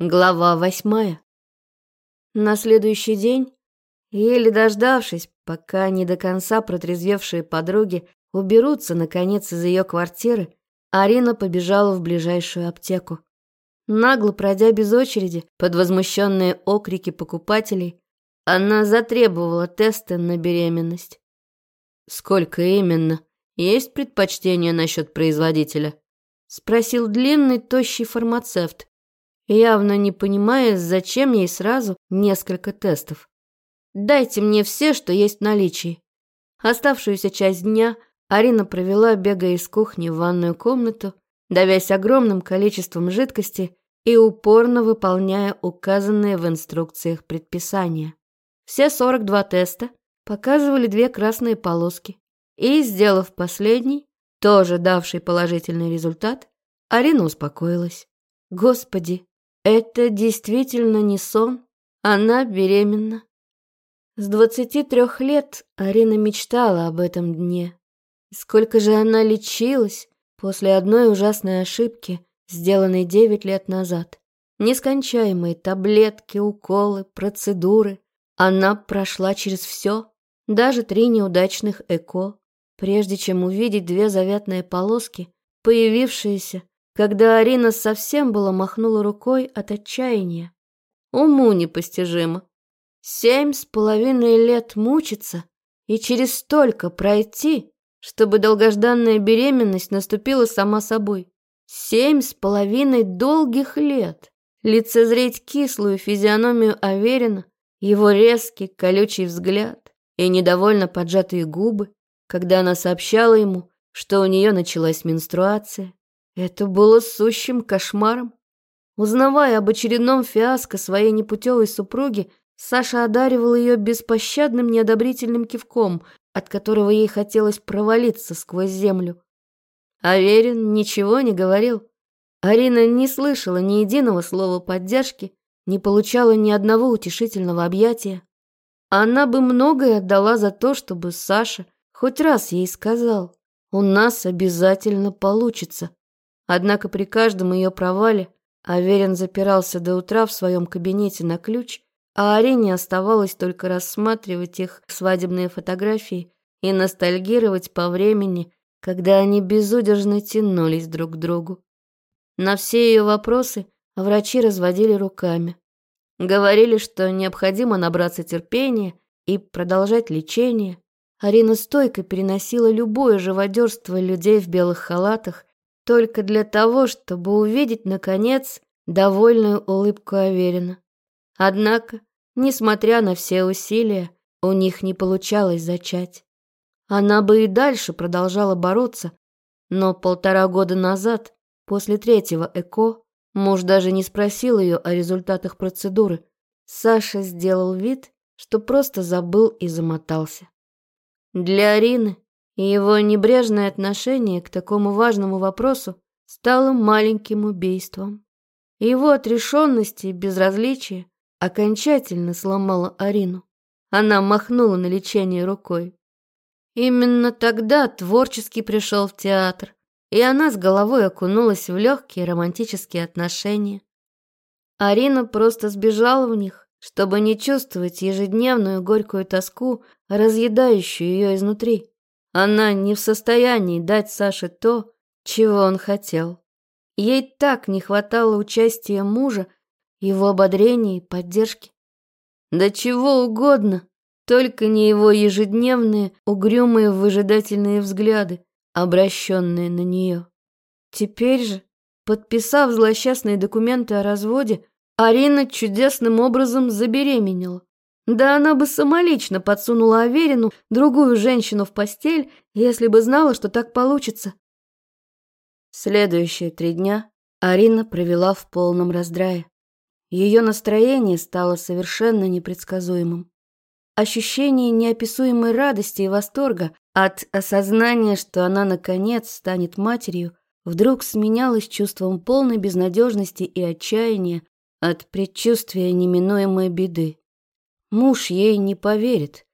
Глава восьмая. На следующий день, еле дождавшись, пока не до конца протрезвевшие подруги уберутся, наконец, из ее квартиры, Арина побежала в ближайшую аптеку. Нагло пройдя без очереди под возмущенные окрики покупателей, она затребовала тесты на беременность. «Сколько именно? Есть предпочтение насчет производителя?» — спросил длинный, тощий фармацевт, явно не понимая, зачем ей сразу несколько тестов. «Дайте мне все, что есть в наличии». Оставшуюся часть дня Арина провела, бегая из кухни в ванную комнату, давясь огромным количеством жидкости и упорно выполняя указанные в инструкциях предписания. Все 42 теста показывали две красные полоски. И, сделав последний, тоже давший положительный результат, Арина успокоилась. Господи, это действительно не сон. Она беременна. С двадцати трех лет Арина мечтала об этом дне. Сколько же она лечилась после одной ужасной ошибки, сделанной девять лет назад. Нескончаемые таблетки, уколы, процедуры. Она прошла через все, даже три неудачных ЭКО, прежде чем увидеть две заветные полоски, появившиеся когда Арина совсем было махнула рукой от отчаяния. Уму непостижимо. Семь с половиной лет мучиться и через столько пройти, чтобы долгожданная беременность наступила сама собой. Семь с половиной долгих лет. Лицезреть кислую физиономию Аверина, его резкий колючий взгляд и недовольно поджатые губы, когда она сообщала ему, что у нее началась менструация. Это было сущим кошмаром. Узнавая об очередном фиаско своей непутевой супруги, Саша одаривал ее беспощадным неодобрительным кивком, от которого ей хотелось провалиться сквозь землю. Аверин ничего не говорил. Арина не слышала ни единого слова поддержки, не получала ни одного утешительного объятия. Она бы многое отдала за то, чтобы Саша хоть раз ей сказал, «У нас обязательно получится». Однако при каждом ее провале Аверин запирался до утра в своем кабинете на ключ, а Арине оставалось только рассматривать их свадебные фотографии и ностальгировать по времени, когда они безудержно тянулись друг к другу. На все ее вопросы врачи разводили руками. Говорили, что необходимо набраться терпения и продолжать лечение. Арина стойко переносила любое живодерство людей в белых халатах только для того, чтобы увидеть, наконец, довольную улыбку Аверина. Однако, несмотря на все усилия, у них не получалось зачать. Она бы и дальше продолжала бороться, но полтора года назад, после третьего ЭКО, муж даже не спросил ее о результатах процедуры. Саша сделал вид, что просто забыл и замотался. Для Арины и его небрежное отношение к такому важному вопросу стало маленьким убийством. Его отрешенность и безразличие окончательно сломало Арину. Она махнула на лечение рукой. Именно тогда творческий пришел в театр, и она с головой окунулась в легкие романтические отношения. Арина просто сбежала в них, чтобы не чувствовать ежедневную горькую тоску, разъедающую ее изнутри. Она не в состоянии дать Саше то, чего он хотел. Ей так не хватало участия мужа, его ободрения и поддержки. Да чего угодно, только не его ежедневные, угрюмые, выжидательные взгляды, обращенные на нее. Теперь же, подписав злосчастные документы о разводе, Арина чудесным образом забеременела. Да она бы самолично подсунула Аверину другую женщину в постель, если бы знала, что так получится. Следующие три дня Арина провела в полном раздрае. Ее настроение стало совершенно непредсказуемым. Ощущение неописуемой радости и восторга от осознания, что она наконец станет матерью, вдруг сменялось чувством полной безнадежности и отчаяния от предчувствия неминуемой беды. Муж ей не поверит.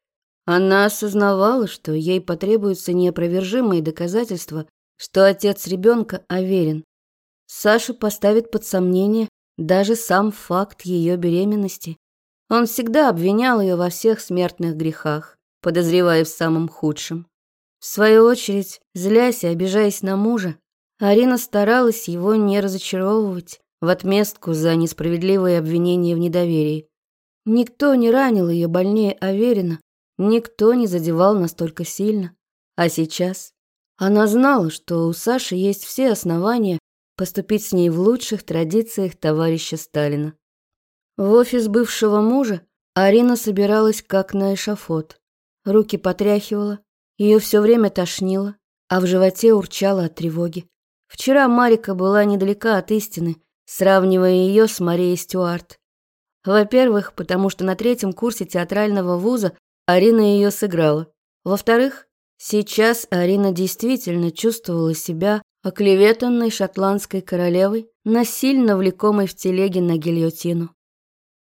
Она осознавала, что ей потребуются неопровержимые доказательства, что отец ребенка Аверин. Саша поставит под сомнение даже сам факт ее беременности. Он всегда обвинял ее во всех смертных грехах, подозревая в самом худшем. В свою очередь, злясь и обижаясь на мужа, Арина старалась его не разочаровывать в отместку за несправедливые обвинения в недоверии. Никто не ранил ее больнее Аверина, никто не задевал настолько сильно. А сейчас она знала, что у Саши есть все основания поступить с ней в лучших традициях товарища Сталина. В офис бывшего мужа Арина собиралась как на эшафот. Руки потряхивала, ее все время тошнило, а в животе урчало от тревоги. Вчера Марика была недалека от истины, сравнивая ее с Марией Стюарт. Во-первых, потому что на третьем курсе театрального вуза Арина ее сыграла. Во-вторых, сейчас Арина действительно чувствовала себя оклеветанной шотландской королевой, насильно влекомой в телеге на гильотину.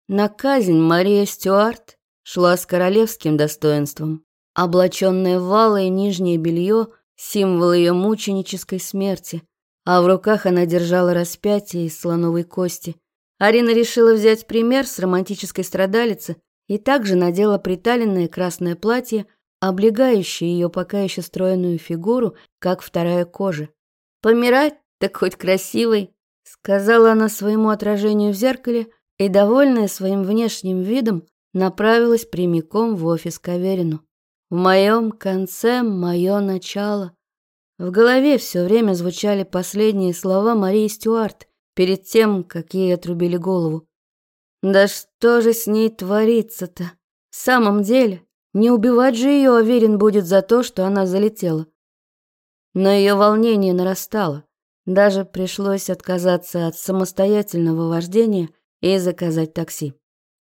На казнь Мария Стюарт шла с королевским достоинством, облаченная в валое нижнее белье, символ ее мученической смерти, а в руках она держала распятие из слоновой кости. Арина решила взять пример с романтической страдалицы и также надела приталенное красное платье, облегающее ее пока еще стройную фигуру, как вторая кожа. «Помирать так хоть красивой», — сказала она своему отражению в зеркале и, довольная своим внешним видом, направилась прямиком в офис к Аверину. «В моем конце мое начало», в голове все время звучали последние слова Марии Стюарт перед тем, как ей отрубили голову. Да что же с ней творится-то? В самом деле, не убивать же ее уверен будет за то, что она залетела. Но ее волнение нарастало. Даже пришлось отказаться от самостоятельного вождения и заказать такси.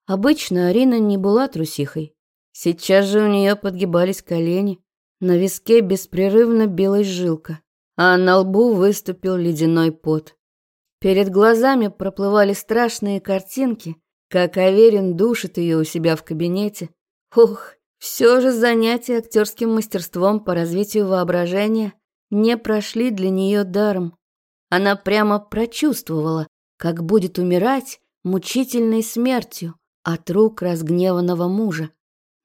Обычно Арина не была трусихой. Сейчас же у нее подгибались колени, на виске беспрерывно билась жилка, а на лбу выступил ледяной пот. Перед глазами проплывали страшные картинки, как Аверин душит ее у себя в кабинете. Ух, все же занятия актерским мастерством по развитию воображения не прошли для нее даром. Она прямо прочувствовала, как будет умирать мучительной смертью от рук разгневанного мужа.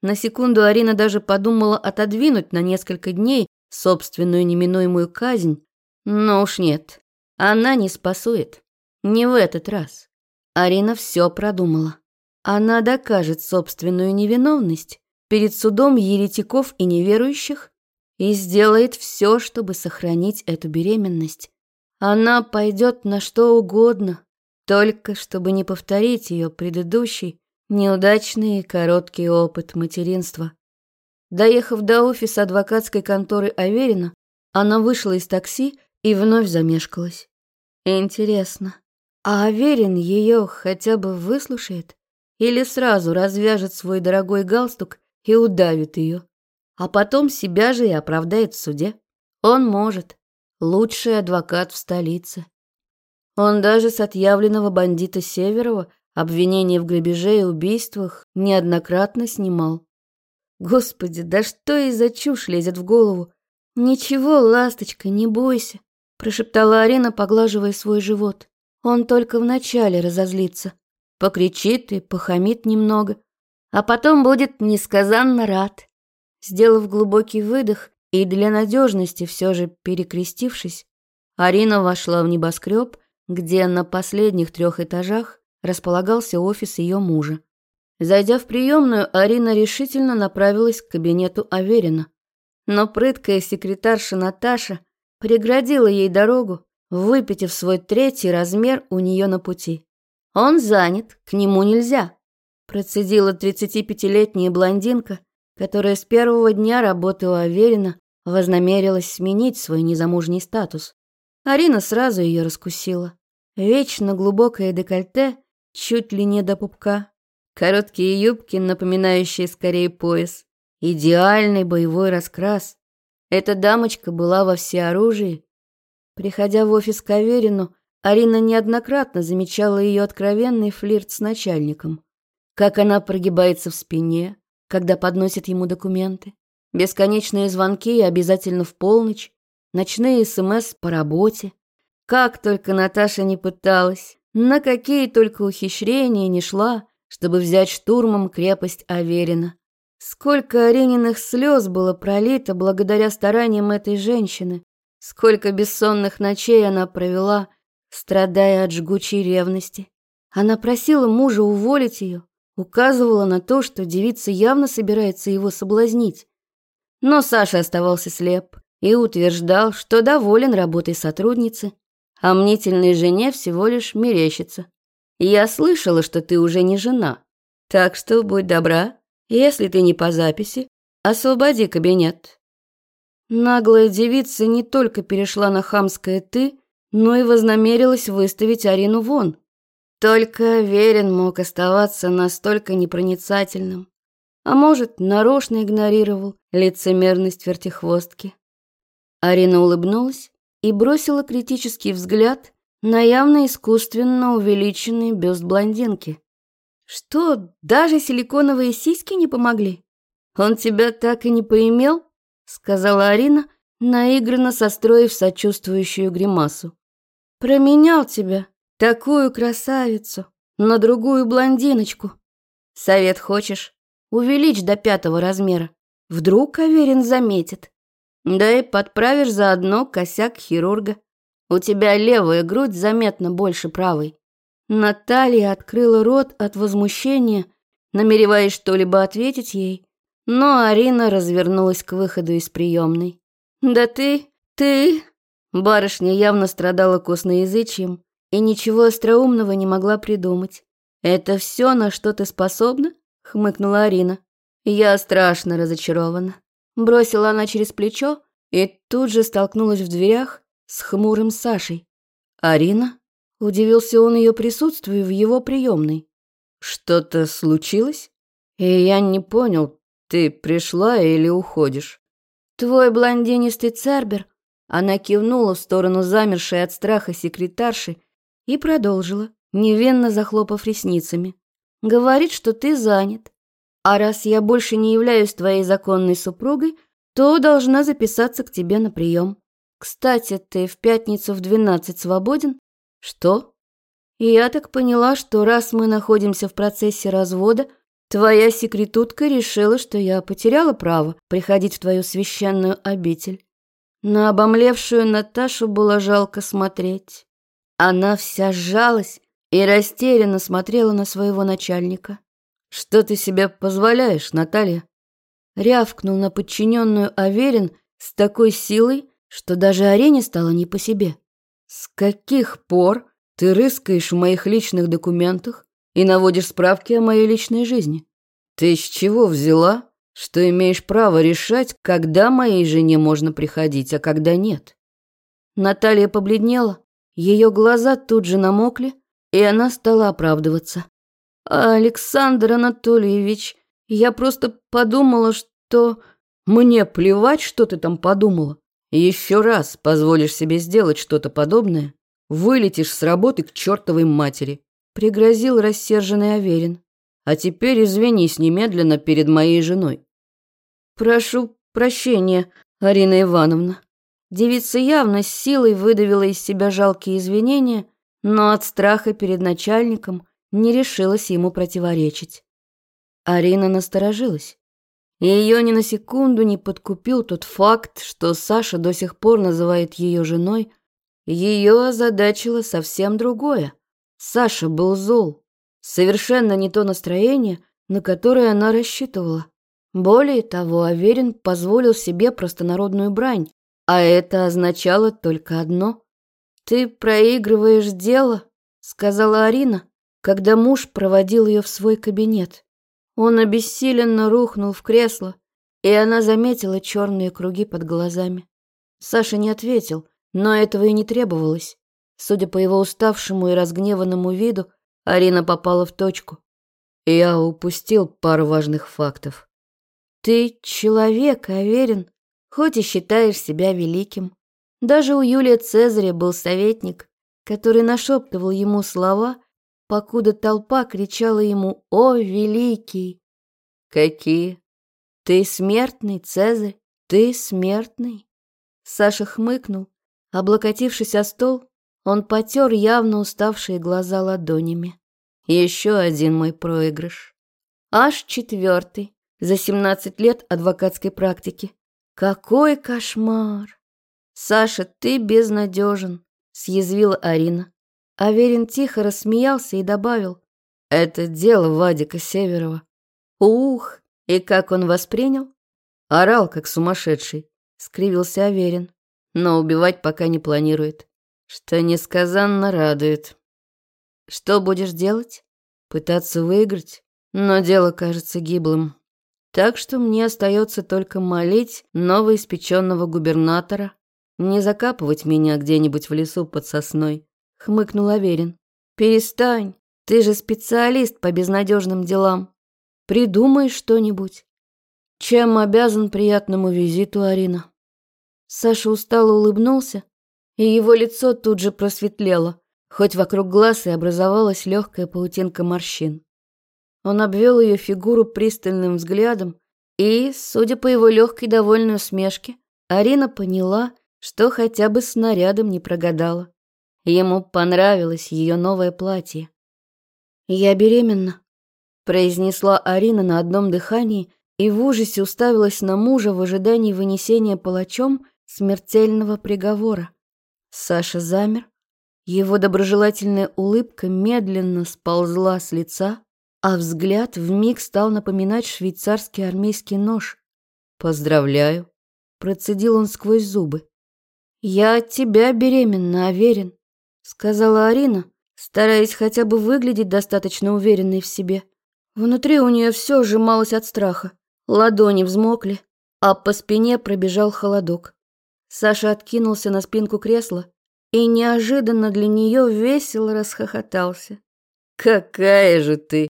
На секунду Арина даже подумала отодвинуть на несколько дней собственную неминуемую казнь, но уж нет, она не спасует. Не в этот раз. Арина все продумала. Она докажет собственную невиновность перед судом еретиков и неверующих и сделает все, чтобы сохранить эту беременность. Она пойдет на что угодно, только чтобы не повторить ее предыдущий Неудачный и короткий опыт материнства. Доехав до офиса адвокатской конторы Аверина, она вышла из такси и вновь замешкалась. Интересно, а Аверин ее хотя бы выслушает? Или сразу развяжет свой дорогой галстук и удавит ее? А потом себя же и оправдает в суде? Он может. Лучший адвокат в столице. Он даже с отъявленного бандита Северова Обвинения в грабеже и убийствах неоднократно снимал. Господи, да что из за чушь лезет в голову? Ничего, ласточка, не бойся, прошептала Арина, поглаживая свой живот. Он только вначале разозлится, покричит и похамит немного, а потом будет несказанно рад. Сделав глубокий выдох и для надежности все же перекрестившись, Арина вошла в небоскреб, где на последних трех этажах располагался офис ее мужа. Зайдя в приемную, Арина решительно направилась к кабинету Аверина. Но прыткая секретарша Наташа преградила ей дорогу, выпитив свой третий размер у нее на пути. «Он занят, к нему нельзя», процедила 35-летняя блондинка, которая с первого дня работы у Аверина вознамерилась сменить свой незамужний статус. Арина сразу ее раскусила. Вечно глубокое декольте чуть ли не до пупка. Короткие юбки, напоминающие скорее пояс. Идеальный боевой раскрас. Эта дамочка была во всеоружии. Приходя в офис к Аверину, Арина неоднократно замечала ее откровенный флирт с начальником. Как она прогибается в спине, когда подносит ему документы. Бесконечные звонки обязательно в полночь, ночные СМС по работе. Как только Наташа не пыталась, на какие только ухищрения не шла, чтобы взять штурмом крепость Аверина. Сколько Арениных слез было пролито благодаря стараниям этой женщины, сколько бессонных ночей она провела, страдая от жгучей ревности. Она просила мужа уволить ее, указывала на то, что девица явно собирается его соблазнить. Но Саша оставался слеп и утверждал, что доволен работой сотрудницы, а мнительной жене всего лишь мерещится. «Я слышала, что ты уже не жена, так что будь добра, если ты не по записи, освободи кабинет». Наглая девица не только перешла на хамское «ты», но и вознамерилась выставить Арину вон. Только Верин мог оставаться настолько непроницательным. А может, нарочно игнорировал лицемерность вертихвостки. Арина улыбнулась и бросила критический взгляд на явно искусственно увеличенный бюст блондинки. «Что, даже силиконовые сиськи не помогли? Он тебя так и не поимел?» сказала Арина, наигранно состроив сочувствующую гримасу. «Променял тебя, такую красавицу, на другую блондиночку. Совет хочешь? Увеличь до пятого размера. Вдруг Аверин заметит. Да и подправишь заодно косяк хирурга. У тебя левая грудь заметно больше правой. Наталья открыла рот от возмущения, намереваясь что-либо ответить ей, но Арина развернулась к выходу из приемной. «Да ты, ты...» Барышня явно страдала косноязычием и ничего остроумного не могла придумать. «Это все, на что ты способна?» — хмыкнула Арина. «Я страшно разочарована». Бросила она через плечо и тут же столкнулась в дверях с хмурым Сашей. «Арина?» – удивился он ее присутствию в его приемной. «Что-то случилось?» «И я не понял, ты пришла или уходишь?» «Твой блондинистый цербер?» Она кивнула в сторону замершей от страха секретарши и продолжила, невинно захлопав ресницами. «Говорит, что ты занят. А раз я больше не являюсь твоей законной супругой, то должна записаться к тебе на прием. Кстати, ты в пятницу в двенадцать свободен? Что? Я так поняла, что раз мы находимся в процессе развода, твоя секретутка решила, что я потеряла право приходить в твою священную обитель. На обомлевшую Наташу было жалко смотреть. Она вся сжалась и растерянно смотрела на своего начальника. «Что ты себе позволяешь, Наталья?» Рявкнул на подчиненную Аверин с такой силой, что даже арене стало не по себе. «С каких пор ты рыскаешь в моих личных документах и наводишь справки о моей личной жизни? Ты с чего взяла, что имеешь право решать, когда моей жене можно приходить, а когда нет?» Наталья побледнела, ее глаза тут же намокли, и она стала оправдываться. «Александр Анатольевич, я просто подумала, что...» «Мне плевать, что ты там подумала. Еще раз позволишь себе сделать что-то подобное, вылетишь с работы к чертовой матери», пригрозил рассерженный Аверин. «А теперь извинись немедленно перед моей женой». «Прошу прощения, Арина Ивановна». Девица явно с силой выдавила из себя жалкие извинения, но от страха перед начальником не решилась ему противоречить. Арина насторожилась. Ее ни на секунду не подкупил тот факт, что Саша до сих пор называет ее женой. Ее озадачило совсем другое. Саша был зол. Совершенно не то настроение, на которое она рассчитывала. Более того, Аверин позволил себе простонародную брань, а это означало только одно. «Ты проигрываешь дело», — сказала Арина, когда муж проводил ее в свой кабинет. Он обессиленно рухнул в кресло, и она заметила черные круги под глазами. Саша не ответил, но этого и не требовалось. Судя по его уставшему и разгневанному виду, Арина попала в точку. Я упустил пару важных фактов. Ты человек, Аверин, хоть и считаешь себя великим. Даже у Юлия Цезаря был советник, который нашептывал ему слова, покуда толпа кричала ему «О, великий!» «Какие? Ты смертный, Цезарь, ты смертный!» Саша хмыкнул, облокотившись о стол, Он потер явно уставшие глаза ладонями. Еще один мой проигрыш. Аж четвертый за 17 лет адвокатской практики. Какой кошмар! Саша, ты безнадежен, съязвила Арина. Аверин тихо рассмеялся и добавил. Это дело Вадика Северова. Ух, и как он воспринял? Орал, как сумасшедший, скривился Аверин, но убивать пока не планирует, что несказанно радует. Что будешь делать? Пытаться выиграть? Но дело кажется гиблым. Так что мне остается только молить новоиспеченного губернатора не закапывать меня где-нибудь в лесу под сосной, хмыкнул Аверин. Перестань, ты же специалист по безнадежным делам. Придумай что-нибудь. Чем обязан приятному визиту, Арина? Саша устало улыбнулся, и его лицо тут же просветлело, хоть вокруг глаз и образовалась легкая паутинка морщин. Он обвел ее фигуру пристальным взглядом, и, судя по его легкой довольной усмешке, Арина поняла, что хотя бы снарядом не прогадала. Ему понравилось ее новое платье. «Я беременна», — произнесла Арина на одном дыхании и в ужасе уставилась на мужа в ожидании вынесения палачом смертельного приговора. Саша замер, его доброжелательная улыбка медленно сползла с лица, а взгляд вмиг стал напоминать швейцарский армейский нож. «Поздравляю», — процедил он сквозь зубы. «Я от тебя беременна, уверен», — сказала Арина, стараясь хотя бы выглядеть достаточно уверенной в себе. Внутри у нее все сжималось от страха. Ладони взмокли, а по спине пробежал холодок. Саша откинулся на спинку кресла и неожиданно для нее весело расхохотался. «Какая же ты!»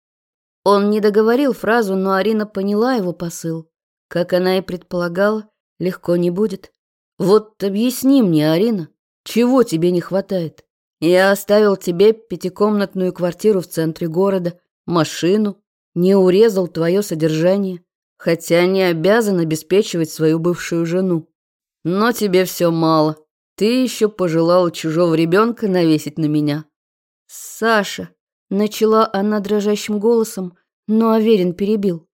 Он не договорил фразу, но Арина поняла его посыл. Как она и предполагала, легко не будет. «Вот объясни мне, Арина, чего тебе не хватает? Я оставил тебе пятикомнатную квартиру в центре города, машину, не урезал твое содержание, хотя не обязан обеспечивать свою бывшую жену. Но тебе все мало. Ты еще пожелала чужого ребенка навесить на меня». «Саша», — начала она дрожащим голосом, но Аверин перебил.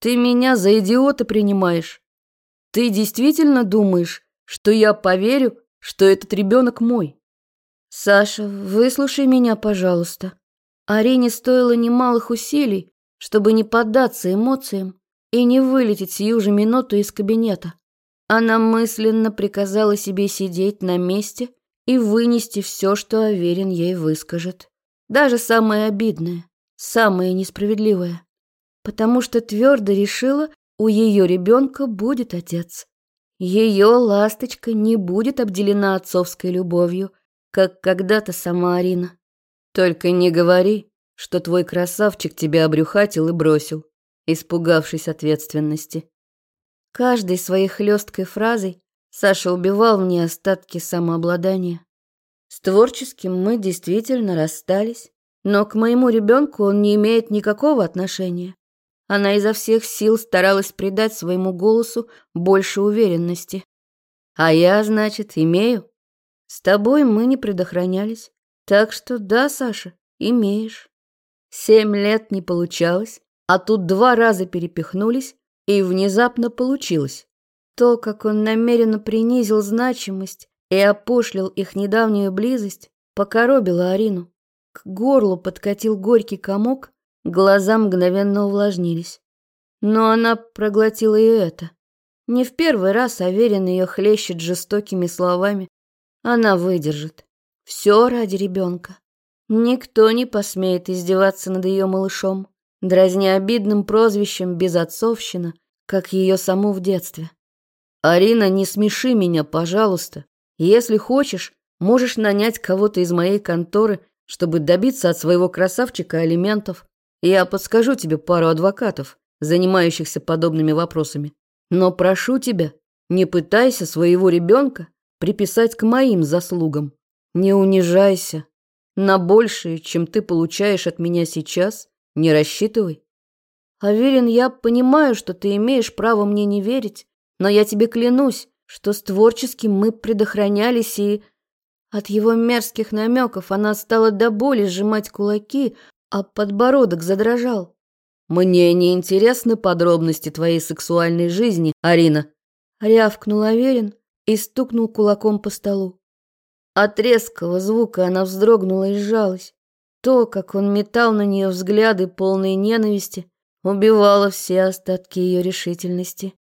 «Ты меня за идиота принимаешь? Ты действительно думаешь, что я поверю, что этот ребенок мой?» «Саша, выслушай меня, пожалуйста». Арине стоило немалых усилий, чтобы не поддаться эмоциям и не вылететь сию же минуту из кабинета. Она мысленно приказала себе сидеть на месте и вынести все, что Аверин ей выскажет. Даже самое обидное, самое несправедливое. Потому что твердо решила, у ее ребенка будет отец. Ее ласточка не будет обделена отцовской любовью, как когда-то сама Арина. Только не говори, что твой красавчик тебя обрюхатил и бросил, испугавшись ответственности. Каждой своей хлесткой фразой Саша убивал мне остатки самообладания. С творческим мы действительно расстались, но к моему ребенку он не имеет никакого отношения. Она изо всех сил старалась придать своему голосу больше уверенности. А я, значит, имею. С тобой мы не предохранялись. Так что да, Саша, имеешь. Семь лет не получалось, а тут два раза перепихнулись, и внезапно получилось. То, как он намеренно принизил значимость и опошлил их недавнюю близость, покоробило Арину. К горлу подкатил горький комок, глаза мгновенно увлажнились. Но она проглотила и это. Не в первый раз Аверин ее хлещет жестокими словами. Она выдержит. Все ради ребенка. Никто не посмеет издеваться над ее малышом дразня обидным прозвищем «безотцовщина», как ее саму в детстве. «Арина, не смеши меня, пожалуйста. Если хочешь, можешь нанять кого-то из моей конторы, чтобы добиться от своего красавчика алиментов. Я подскажу тебе пару адвокатов, занимающихся подобными вопросами. Но прошу тебя, не пытайся своего ребенка приписать к моим заслугам. Не унижайся. На большее, чем ты получаешь от меня сейчас, не рассчитывай. Аверин, я понимаю, что ты имеешь право мне не верить, но я тебе клянусь, что с творческим мы предохранялись и... От его мерзких намеков она стала до боли сжимать кулаки, а подбородок задрожал. «Мне не интересны подробности твоей сексуальной жизни, Арина», — рявкнул Аверин и стукнул кулаком по столу. От резкого звука она вздрогнула и сжалась. То, как он метал на нее взгляды, полные ненависти, убивало все остатки ее решительности.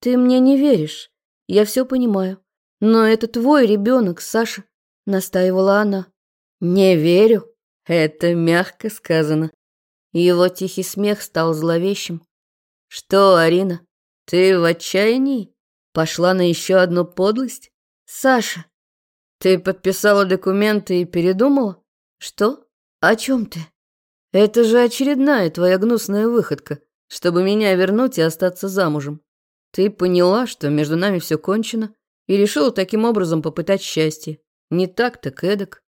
«Ты мне не веришь, я все понимаю. Но это твой ребенок, Саша», — настаивала она. «Не верю. Это мягко сказано». Его тихий смех стал зловещим. «Что, Арина, ты в отчаянии? Пошла на еще одну подлость?» «Саша, ты подписала документы и передумала? Что? О чем ты? Это же очередная твоя гнусная выходка, чтобы меня вернуть и остаться замужем. Ты поняла, что между нами все кончено, и решила таким образом попытать счастье. Не так, так эдак.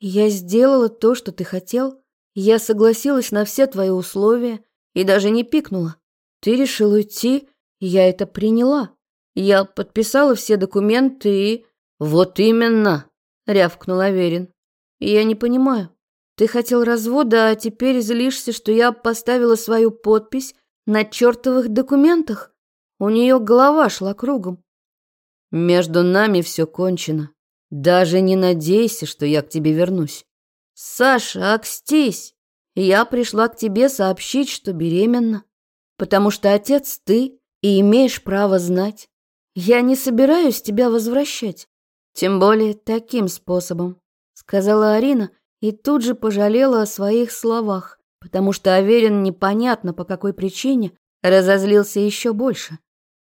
Я сделала то, что ты хотел. Я согласилась на все твои условия и даже не пикнула. Ты решил уйти, я это приняла. Я подписала все документы и... «Вот именно!» — рявкнул Аверин. «Я не понимаю. Ты хотел развода, а теперь злишься, что я поставила свою подпись на чертовых документах? У нее голова шла кругом». «Между нами все кончено. Даже не надейся, что я к тебе вернусь». «Саша, окстись! Я пришла к тебе сообщить, что беременна, потому что отец ты и имеешь право знать. Я не собираюсь тебя возвращать. Тем более таким способом, сказала Арина и тут же пожалела о своих словах, потому что Аверин непонятно по какой причине разозлился еще больше.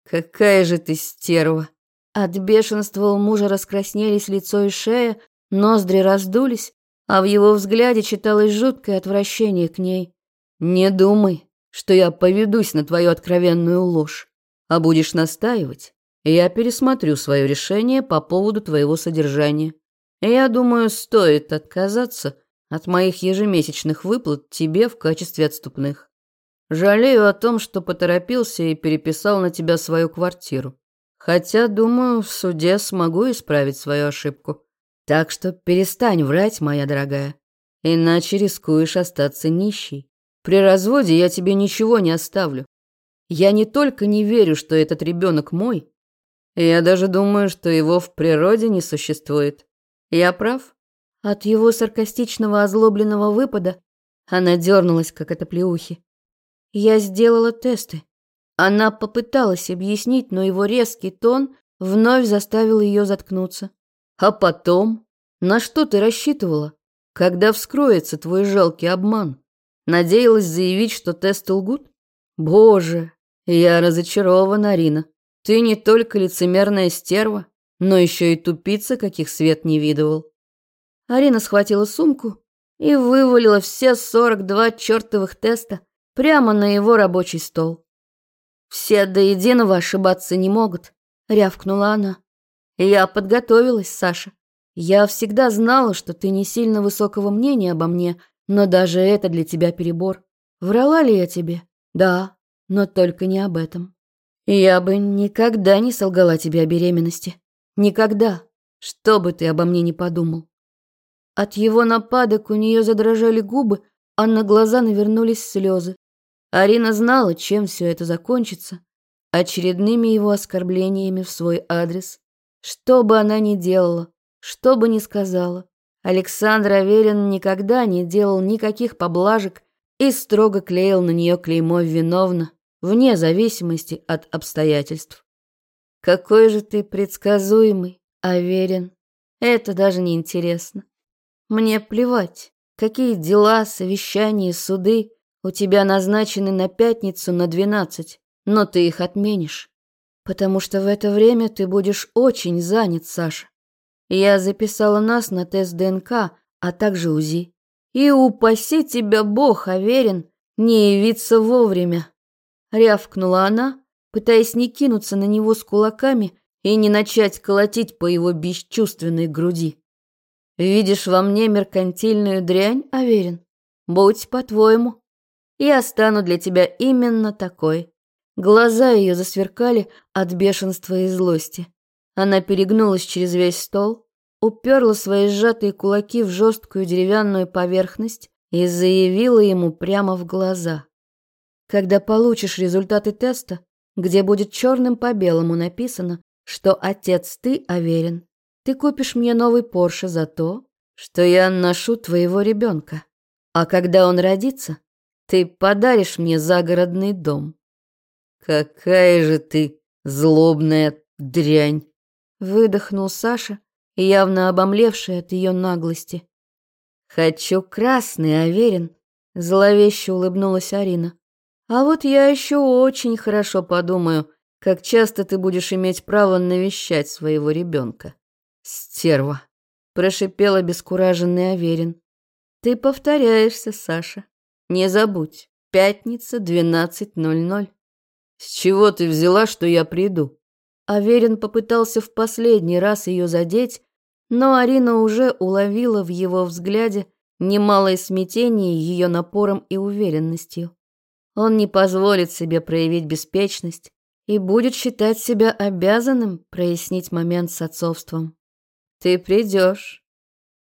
Какая же ты стерва! От бешенства у мужа раскраснелись лицо и шея, ноздри раздулись, а в его взгляде читалось жуткое отвращение к ней. Не думай, что я поведусь на твою откровенную ложь, а будешь настаивать, я пересмотрю свое решение по поводу твоего содержания. Я думаю, стоит отказаться от моих ежемесячных выплат тебе в качестве отступных. Жалею о том, что поторопился и переписал на тебя свою квартиру. Хотя, думаю, в суде смогу исправить свою ошибку. Так что перестань врать, моя дорогая. Иначе рискуешь остаться нищей. При разводе я тебе ничего не оставлю. Я не только не верю, что этот ребенок мой, я даже думаю, что его в природе не существует. Я прав? От его саркастичного озлобленного выпада она дернулась, как от оплеухи. Я сделала тесты. Она попыталась объяснить, но его резкий тон вновь заставил ее заткнуться. А потом? На что ты рассчитывала? Когда вскроется твой жалкий обман? Надеялась заявить, что тесты лгут? Боже, я разочарована, Арина. Ты не только лицемерная стерва, но еще и тупица, каких свет не видывал. Арина схватила сумку и вывалила все 42 чертовых теста прямо на его рабочий стол. «Все до единого ошибаться не могут», — рявкнула она. «Я подготовилась, Саша. Я всегда знала, что ты не сильно высокого мнения обо мне, но даже это для тебя перебор. Врала ли я тебе? Да, но только не об этом. Я бы никогда не солгала тебе о беременности. Никогда. Что бы ты обо мне не подумал. От его нападок у нее задрожали губы, а на глаза навернулись слезы. Арина знала, чем все это закончится. Очередными его оскорблениями в свой адрес. Что бы она ни делала, что бы ни сказала, Александр Аверин никогда не делал никаких поблажек и строго клеил на нее клеймо «виновна», вне зависимости от обстоятельств. Какой же ты предсказуемый, уверен. Это даже не интересно. Мне плевать, какие дела, совещания, суды у тебя назначены на пятницу на двенадцать, но ты их отменишь. Потому что в это время ты будешь очень занят, Саша. Я записала нас на тест ДНК, а также УЗИ. И упаси тебя Бог, Аверин, не явиться вовремя рявкнула она, пытаясь не кинуться на него с кулаками и не начать колотить по его бесчувственной груди. Видишь во мне меркантильную дрянь, Аверин? Будь по-твоему. Я стану для тебя именно такой. Глаза ее засверкали от бешенства и злости. Она перегнулась через весь стол, уперла свои сжатые кулаки в жесткую деревянную поверхность и заявила ему прямо в глаза. «Когда получишь результаты теста, где будет черным по белому написано, что отец ты, Аверин, ты купишь мне новый Порше за то, что я ношу твоего ребенка. А когда он родится, ты подаришь мне загородный дом». «Какая же ты злобная дрянь!» Выдохнул Саша, явно обомлевший от ее наглости. «Хочу красный, Аверин», — зловеще улыбнулась Арина. «А вот я еще очень хорошо подумаю, как часто ты будешь иметь право навещать своего ребенка». «Стерва», — прошипел обескураженный Аверин. «Ты повторяешься, Саша. Не забудь, пятница, 12.00». «С чего ты взяла, что я приду?» Аверин попытался в последний раз ее задеть, но Арина уже уловила в его взгляде немалое смятение ее напором и уверенностью. Он не позволит себе проявить беспечность и будет считать себя обязанным прояснить момент с отцовством. «Ты придешь,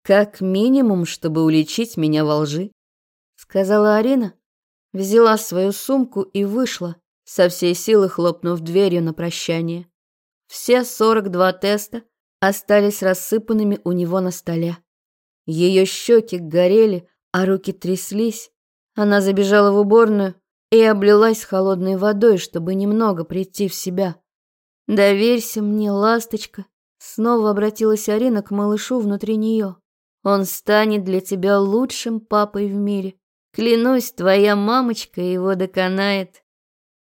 как минимум, чтобы уличить меня во лжи», сказала Арина, взяла свою сумку и вышла, со всей силы хлопнув дверью на прощание. Все 42 теста остались рассыпанными у него на столе. Ее щеки горели, а руки тряслись. Она забежала в уборную и облилась холодной водой, чтобы немного прийти в себя. «Доверься мне, ласточка», — снова обратилась Арина к малышу внутри нее. «Он станет для тебя лучшим папой в мире. Клянусь, твоя мамочка его доконает».